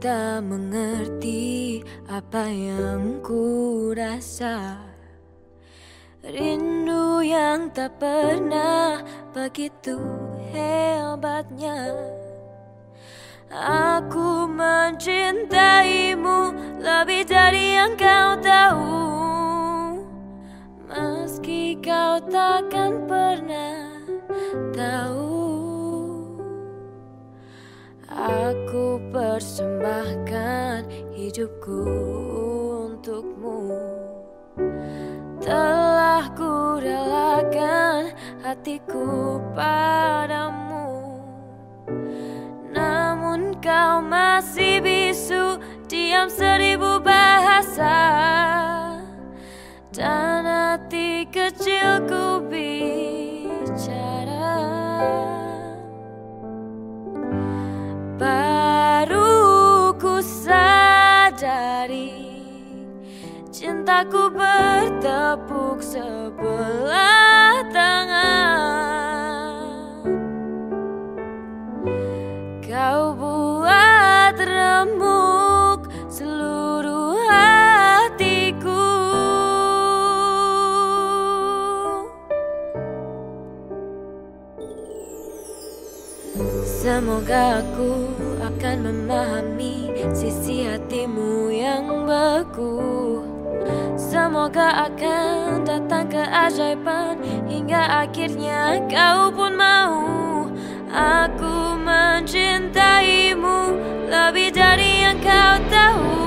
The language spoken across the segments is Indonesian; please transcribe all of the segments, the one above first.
tak mengerti apa yang ku rasa. Rindu yang tak pernah begitu hebatnya. Aku mencintaimu lebih dari yang kau tahu. Meski kau takkan pernah hidupku untukmu. Telah ku relakan hatiku padamu. Namun kau masih bisu Diam seribu bahasa Cintaku bertepuk sebelah tangan. Kau buat remuk seluruh hatiku. Semoga aku akan memahami sisi hatimu yang beku Semoga akan datang keajaiban. Hingga akhirnya kau pun mau. Aku mencintaimu Lebih dari yang kau tahu.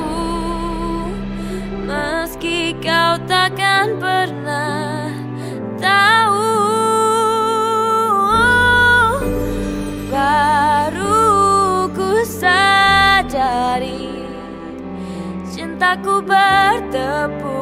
Meski kau takkan pernah tahu. Baru ku sadari Cintaku bertepuk